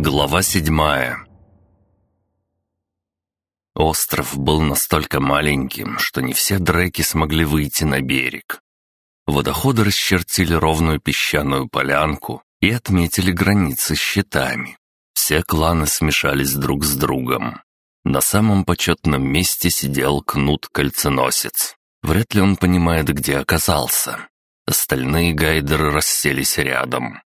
Глава седьмая Остров был настолько маленьким, что не все дреки смогли выйти на берег. Водоходы расчертили ровную песчаную полянку и отметили границы щитами. Все кланы смешались друг с другом. На самом почетном месте сидел Кнут-кольценосец. Вряд ли он понимает, где оказался. Остальные гайдеры расселись рядом.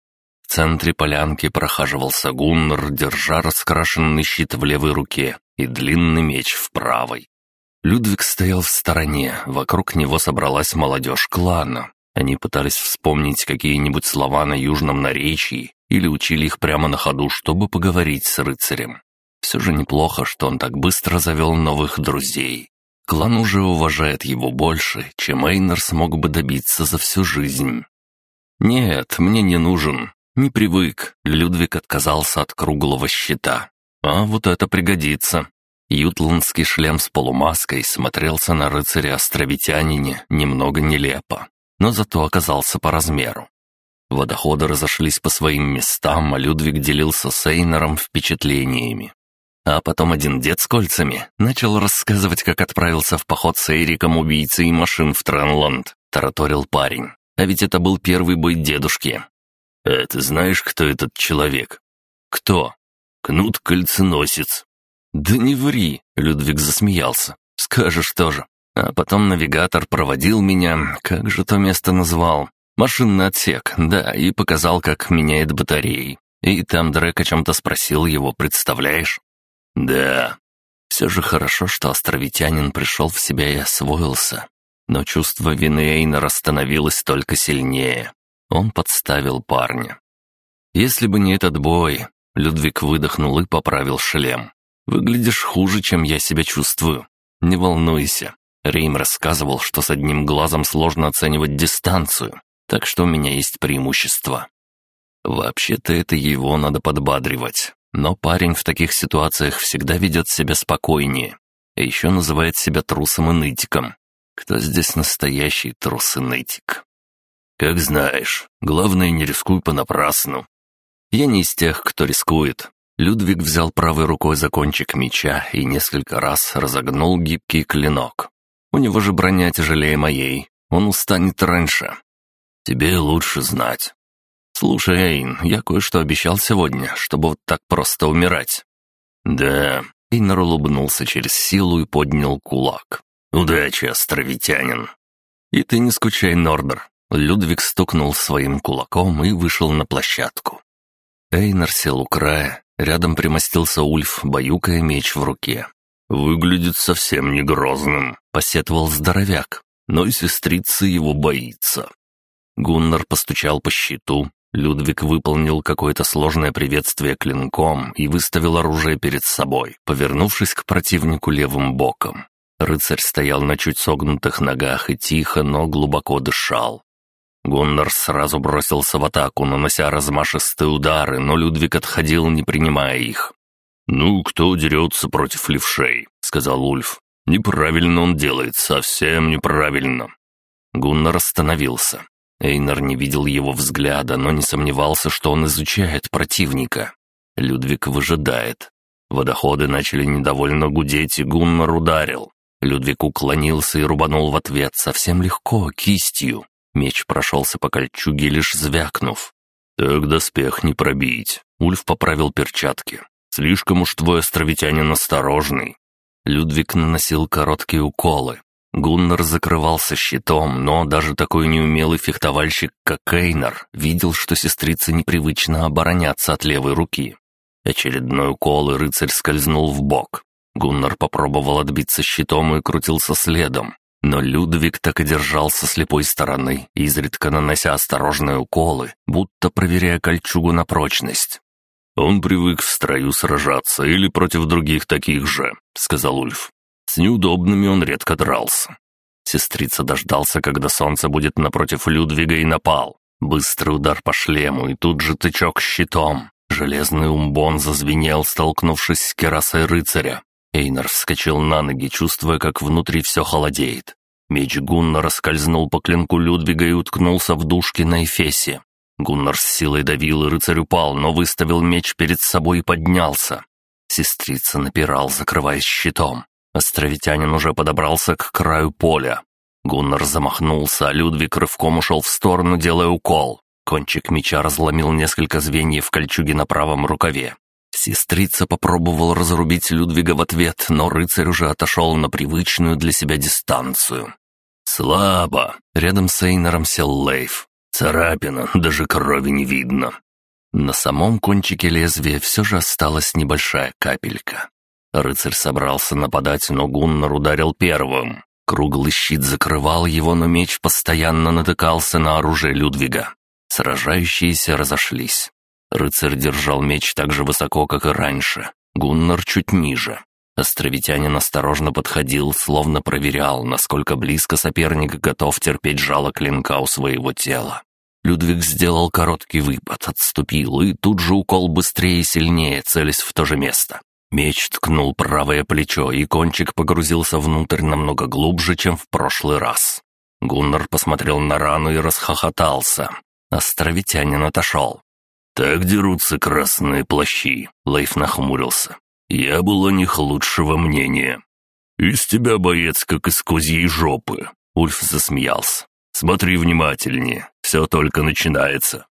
Центре полянки прохаживался Гуннер, держа раскрашенный щит в левой руке и длинный меч в правой. Людвиг стоял в стороне, вокруг него собралась молодежь клана. Они пытались вспомнить какие-нибудь слова на южном наречии или учили их прямо на ходу, чтобы поговорить с рыцарем. Все же неплохо, что он так быстро завел новых друзей. Клан уже уважает его больше, чем Эйнер смог бы добиться за всю жизнь. «Нет, мне не нужен. Не привык». Людвиг отказался от круглого щита. «А вот это пригодится». Ютландский шлем с полумаской смотрелся на рыцаре-островитянине немного нелепо, но зато оказался по размеру. Водоходы разошлись по своим местам, а Людвиг делился с Эйнером впечатлениями. А потом один дед с кольцами начал рассказывать, как отправился в поход с Эриком убийцей машин в Тренланд, тараторил парень. А ведь это был первый бой дедушки. «А ты знаешь, кто этот человек?» «Кто?» «Кнут Кольценосец». «Да не ври!» — Людвиг засмеялся. «Скажешь тоже». А потом навигатор проводил меня, как же то место назвал? Машинный отсек, да, и показал, как меняет батареи. И там Дрек о чем-то спросил его, представляешь? Да, все же хорошо, что островитянин пришел в себя и освоился. Но чувство вины Эйнера становилось только сильнее. Он подставил парня. Если бы не этот бой, Людвиг выдохнул и поправил шлем. «Выглядишь хуже, чем я себя чувствую. Не волнуйся. Рейм рассказывал, что с одним глазом сложно оценивать дистанцию, так что у меня есть преимущество. Вообще-то это его надо подбадривать. Но парень в таких ситуациях всегда ведет себя спокойнее. И еще называет себя трусом и нытиком. Кто здесь настоящий трус и нытик? Как знаешь, главное, не рискуй понапрасну. Я не из тех, кто рискует. Людвиг взял правой рукой за кончик меча и несколько раз разогнул гибкий клинок. У него же броня тяжелее моей, он устанет раньше. Тебе лучше знать. «Слушай, Эйн, я кое-что обещал сегодня, чтобы вот так просто умирать». «Да». Эйнер улыбнулся через силу и поднял кулак. «Удачи, островитянин!» «И ты не скучай, Нордер!» Людвиг стукнул своим кулаком и вышел на площадку. Эйнер сел у края, рядом примостился Ульф, баюкая меч в руке. «Выглядит совсем не грозным», — посетовал здоровяк, но и сестрица его боится. Гуннар постучал по щиту, Людвиг выполнил какое-то сложное приветствие клинком и выставил оружие перед собой, повернувшись к противнику левым боком. Рыцарь стоял на чуть согнутых ногах и тихо, но глубоко дышал. Гуннар сразу бросился в атаку, нанося размашистые удары, но Людвиг отходил, не принимая их. «Ну, кто дерется против левшей?» — сказал Ульф. «Неправильно он делает, совсем неправильно». Гуннар остановился. Эйнар не видел его взгляда, но не сомневался, что он изучает противника. Людвиг выжидает. Водоходы начали недовольно гудеть, и Гуннар ударил. Людвиг уклонился и рубанул в ответ совсем легко, кистью. Меч прошелся по кольчуге, лишь звякнув. «Так доспех не пробить». Ульф поправил перчатки. «Слишком уж твой островитянин осторожный». Людвиг наносил короткие уколы. Гуннар закрывался щитом, но даже такой неумелый фехтовальщик, как Кейнер, видел, что сестрица непривычно обороняться от левой руки. Очередной укол, и рыцарь скользнул в бок. Гуннар попробовал отбиться щитом и крутился следом. Но Людвиг так и держался слепой стороны, изредка нанося осторожные уколы, будто проверяя кольчугу на прочность. «Он привык в строю сражаться или против других таких же», — сказал Ульф. С неудобными он редко дрался. Сестрица дождался, когда солнце будет напротив Людвига и напал. Быстрый удар по шлему и тут же тычок щитом. Железный умбон зазвенел, столкнувшись с керасой рыцаря. Эйнар вскочил на ноги, чувствуя, как внутри все холодеет. Меч Гунна раскользнул по клинку Людвига и уткнулся в дужки на Эфесе. Гуннар с силой давил, и рыцарь упал, но выставил меч перед собой и поднялся. Сестрица напирал, закрываясь щитом. Островитянин уже подобрался к краю поля. Гуннар замахнулся, а Людвиг рывком ушел в сторону, делая укол. Кончик меча разломил несколько звеньев кольчуги на правом рукаве. Сестрица попробовал разрубить Людвига в ответ, но рыцарь уже отошел на привычную для себя дистанцию. «Слабо!» — рядом с Эйнером сел Лейф. «Царапина, даже крови не видно». На самом кончике лезвия все же осталась небольшая капелька. Рыцарь собрался нападать, но Гуннар ударил первым. Круглый щит закрывал его, но меч постоянно натыкался на оружие Людвига. Сражающиеся разошлись. Рыцарь держал меч так же высоко, как и раньше. Гуннар чуть ниже. Островитянин осторожно подходил, словно проверял, насколько близко соперник готов терпеть жало клинка у своего тела. Людвиг сделал короткий выпад, отступил, и тут же укол быстрее и сильнее, целясь в то же место. Меч ткнул правое плечо, и кончик погрузился внутрь намного глубже, чем в прошлый раз. Гуннар посмотрел на рану и расхохотался. Островитянин отошел. «Так дерутся красные плащи», — Лейф нахмурился. «Я был о них лучшего мнения». «Из тебя, боец, как из козьей жопы», — Ульф засмеялся. «Смотри внимательнее, все только начинается».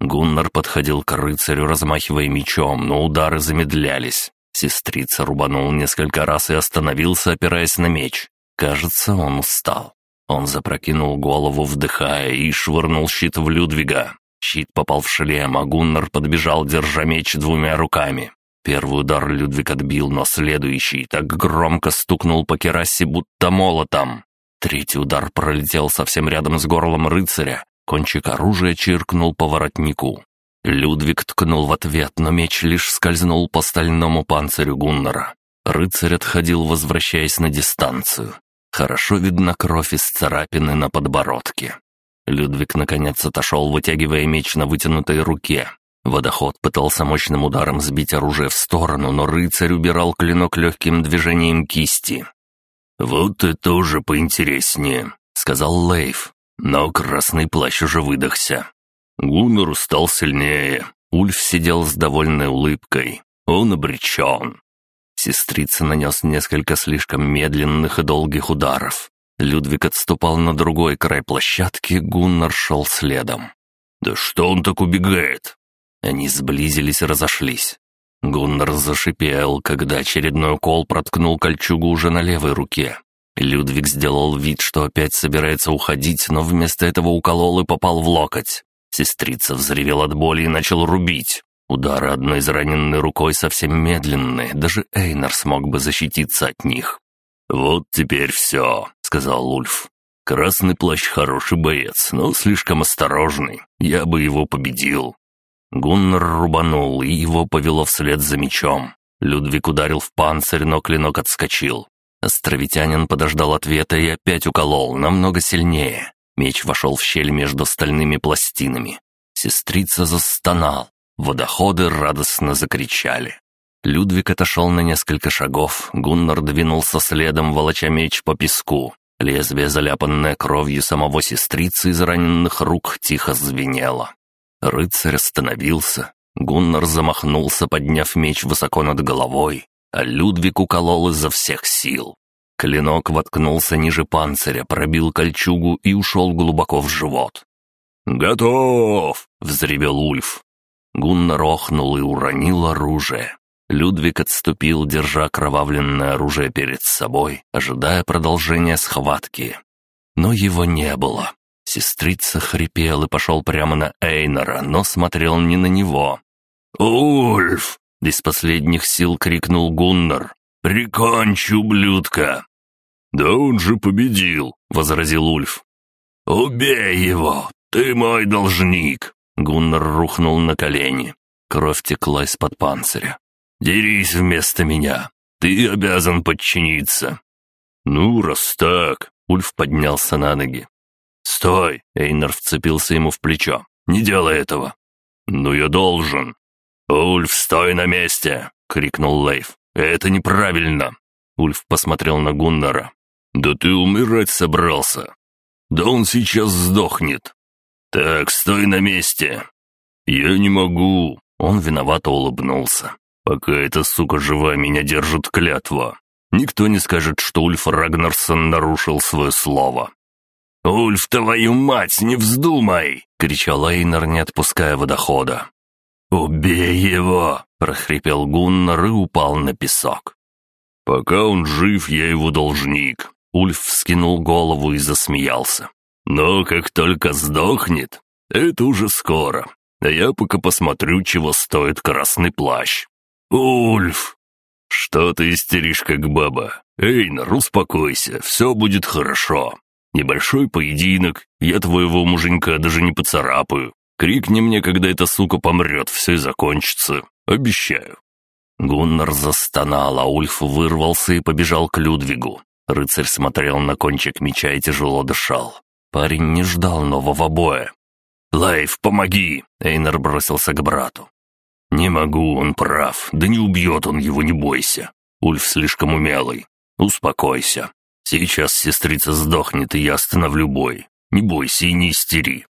Гуннар подходил к рыцарю, размахивая мечом, но удары замедлялись. Сестрица рубанул несколько раз и остановился, опираясь на меч. Кажется, он устал. Он запрокинул голову, вдыхая, и швырнул щит в Людвига. Щит попал в шлем, а Гуннар подбежал, держа меч двумя руками. Первый удар Людвиг отбил, но следующий так громко стукнул по керасе, будто молотом. Третий удар пролетел совсем рядом с горлом рыцаря. Кончик оружия чиркнул по воротнику. Людвиг ткнул в ответ, но меч лишь скользнул по стальному панцирю Гуннара. Рыцарь отходил, возвращаясь на дистанцию. Хорошо видна кровь из царапины на подбородке. Людвиг наконец отошел, вытягивая меч на вытянутой руке. Водоход пытался мощным ударом сбить оружие в сторону, но рыцарь убирал клинок легким движением кисти. «Вот это уже поинтереснее», — сказал Лейв. Но красный плащ уже выдохся. Гуннер стал сильнее. Ульф сидел с довольной улыбкой. Он обречен. Сестрица нанес несколько слишком медленных и долгих ударов. Людвиг отступал на другой край площадки, Гуннар шел следом. «Да что он так убегает?» Они сблизились и разошлись. Гуннар зашипел, когда очередной укол проткнул кольчугу уже на левой руке. Людвиг сделал вид, что опять собирается уходить, но вместо этого уколол и попал в локоть. Сестрица взревел от боли и начал рубить. Удары одной израненной рукой совсем медленные, даже Эйнар смог бы защититься от них. «Вот теперь все», — сказал Ульф. «Красный плащ хороший боец, но слишком осторожный. Я бы его победил». Гуннар рубанул, и его повело вслед за мечом. Людвиг ударил в панцирь, но клинок отскочил. Островитянин подождал ответа и опять уколол, намного сильнее. Меч вошел в щель между стальными пластинами. Сестрица застонал. Водоходы радостно закричали. Людвиг отошел на несколько шагов, Гуннар двинулся следом, волоча меч по песку. Лезвие, заляпанное кровью самого сестрицы из раненых рук, тихо звенело. Рыцарь остановился. Гуннар замахнулся, подняв меч высоко над головой, а Людвиг уколол изо всех сил. Клинок воткнулся ниже панциря, пробил кольчугу и ушел глубоко в живот. «Готов!» — взревел Ульф. Гуннар охнул и уронил оружие. Людвиг отступил, держа кровавленное оружие перед собой, ожидая продолжения схватки. Но его не было. Сестрица хрипел и пошел прямо на Эйнора, но смотрел не на него. «Ульф!» — из последних сил крикнул Гуннар. «Прикончи, ублюдка!» «Да он же победил!» — возразил Ульф. «Убей его! Ты мой должник!» Гуннар рухнул на колени. Кровь текла из-под панциря. «Дерись вместо меня! Ты обязан подчиниться!» «Ну, раз так...» — Ульф поднялся на ноги. «Стой!» — Эйнар вцепился ему в плечо. «Не делай этого!» «Ну, я должен!» «Ульф, стой на месте!» — крикнул Лейв. «Это неправильно!» Ульф посмотрел на Гуннара. «Да ты умирать собрался!» «Да он сейчас сдохнет!» «Так, стой на месте!» «Я не могу!» Он виновато улыбнулся. «Пока эта сука жива, меня держит клятва. Никто не скажет, что Ульф Рагнарсон нарушил свое слово». «Ульф, твою мать, не вздумай!» — кричал Эйнар, не отпуская водохода. «Убей его!» — прохрипел Гуннар и упал на песок. «Пока он жив, я его должник». Ульф вскинул голову и засмеялся. «Но как только сдохнет, это уже скоро. А я пока посмотрю, чего стоит красный плащ». «Ульф!» «Что ты истеришь, как баба? Эйнар, успокойся, все будет хорошо. Небольшой поединок, я твоего муженька даже не поцарапаю. Крикни мне, когда эта сука помрет, все и закончится. Обещаю». Гуннар застонал, а Ульф вырвался и побежал к Людвигу. Рыцарь смотрел на кончик меча и тяжело дышал. Парень не ждал нового боя. «Лайф, помоги!» — Эйнер бросился к брату. «Не могу, он прав. Да не убьет он его, не бойся. Ульф слишком умелый. Успокойся. Сейчас сестрица сдохнет, и я остановлю бой. Не бойся и не истери».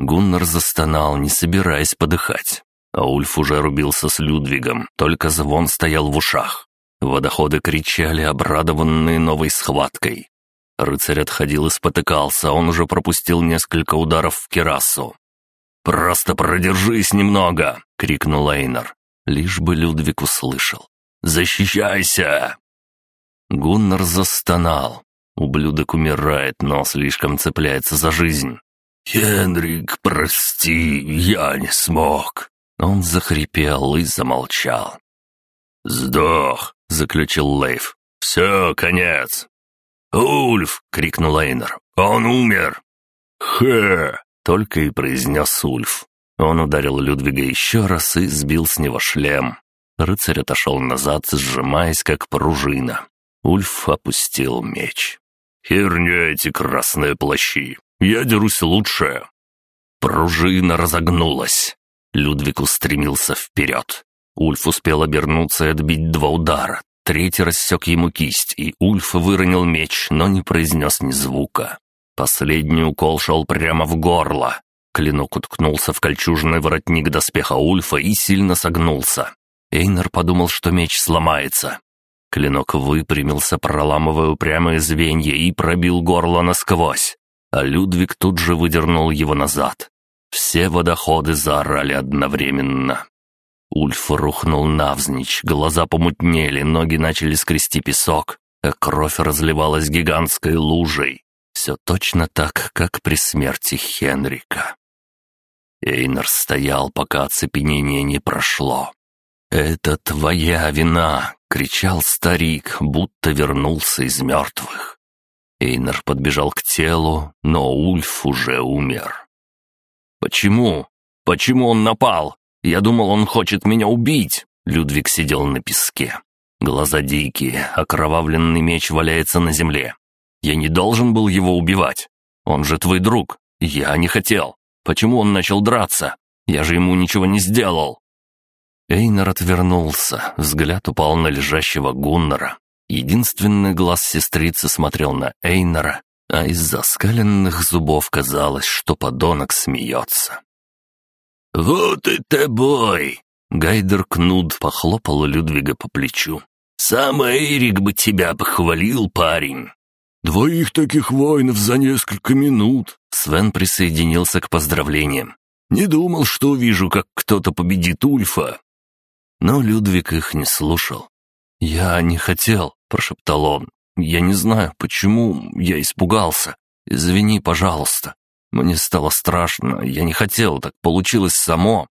Гуннар застонал, не собираясь подыхать. А Ульф уже рубился с Людвигом, только звон стоял в ушах. Водоходы кричали, обрадованные новой схваткой. Рыцарь отходил и спотыкался, он уже пропустил несколько ударов в керасу. «Просто продержись немного!» — крикнул Эйнар. Лишь бы Людвиг услышал. «Защищайся!» Гуннар застонал. Ублюдок умирает, но слишком цепляется за жизнь. «Хенрик, прости, я не смог!» Он захрипел и замолчал. «Сдох!» — заключил Лейв. «Все, конец!» «Ульф!» — крикнул Эйнер. «Он умер!» «Хэ!» — только и произнес Ульф. Он ударил Людвига еще раз и сбил с него шлем. Рыцарь отошел назад, сжимаясь, как пружина. Ульф опустил меч. «Херня эти красные плащи! Я дерусь лучше!» Пружина разогнулась. Людвиг устремился вперед. Ульф успел обернуться и отбить два удара. Третий рассек ему кисть, и Ульф выронил меч, но не произнес ни звука. Последний укол шел прямо в горло. Клинок уткнулся в кольчужный воротник доспеха Ульфа и сильно согнулся. Эйнер подумал, что меч сломается. Клинок выпрямился, проламывая упрямые звенья, и пробил горло насквозь. А Людвиг тут же выдернул его назад. Все водоходы заорали одновременно. Ульф рухнул навзничь, глаза помутнели, ноги начали скрести песок, а кровь разливалась гигантской лужей. Все точно так, как при смерти Хенрика. Эйнер стоял, пока оцепенение не прошло. «Это твоя вина!» — кричал старик, будто вернулся из мертвых. Эйнер подбежал к телу, но Ульф уже умер. «Почему? Почему он напал? Я думал, он хочет меня убить!» Людвиг сидел на песке. Глаза дикие, окровавленный меч валяется на земле. Я не должен был его убивать. Он же твой друг. Я не хотел. Почему он начал драться? Я же ему ничего не сделал. Эйнер отвернулся, взгляд упал на лежащего Гуннера. Единственный глаз сестрицы смотрел на Эйнера, а из-за скаленных зубов казалось, что подонок смеется. «Вот это бой!» — Гайдер Кнуд похлопал Людвига по плечу. «Сам Эйрик бы тебя похвалил, парень!» «Двоих таких воинов за несколько минут!» Свен присоединился к поздравлениям. «Не думал, что увижу, как кто-то победит Ульфа!» Но Людвиг их не слушал. «Я не хотел», — прошептал он. Я не знаю, почему я испугался. Извини, пожалуйста. Мне стало страшно, я не хотел, так получилось само».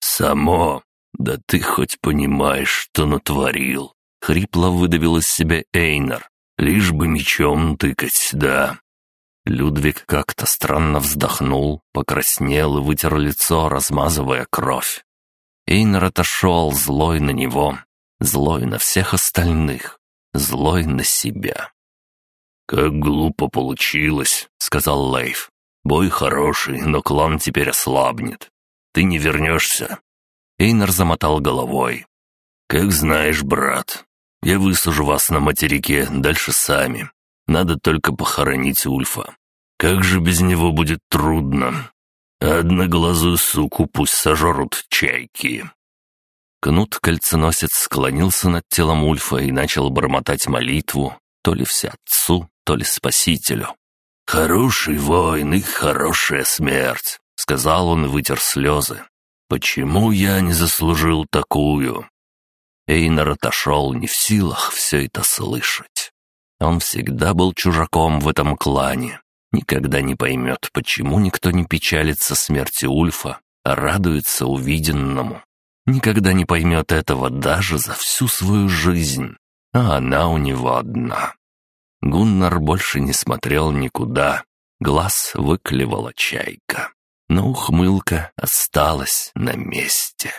«Само? Да ты хоть понимаешь, что натворил?» Хрипло выдавил из себя Эйнер. «Лишь бы мечом тыкать, да». Людвиг как-то странно вздохнул, покраснел и вытер лицо, размазывая кровь. Эйнер отошел, злой на него, злой на всех остальных злой на себя. «Как глупо получилось», — сказал Лейф. «Бой хороший, но клан теперь ослабнет. Ты не вернешься». Эйнар замотал головой. «Как знаешь, брат, я высажу вас на материке, дальше сами. Надо только похоронить Ульфа. Как же без него будет трудно. Одноглазую суку пусть сожрут чайки». Кнут-кольценосец склонился над телом Ульфа и начал бормотать молитву, то ли всеотцу, то ли спасителю. «Хороший воин и хорошая смерть», — сказал он и вытер слезы. «Почему я не заслужил такую?» Эйнар отошел не в силах все это слышать. Он всегда был чужаком в этом клане. Никогда не поймет, почему никто не печалится смерти Ульфа, а радуется увиденному. Никогда не поймет этого даже за всю свою жизнь. А она у него одна. Гуннар больше не смотрел никуда. Глаз выклевала чайка. Но ухмылка осталась на месте.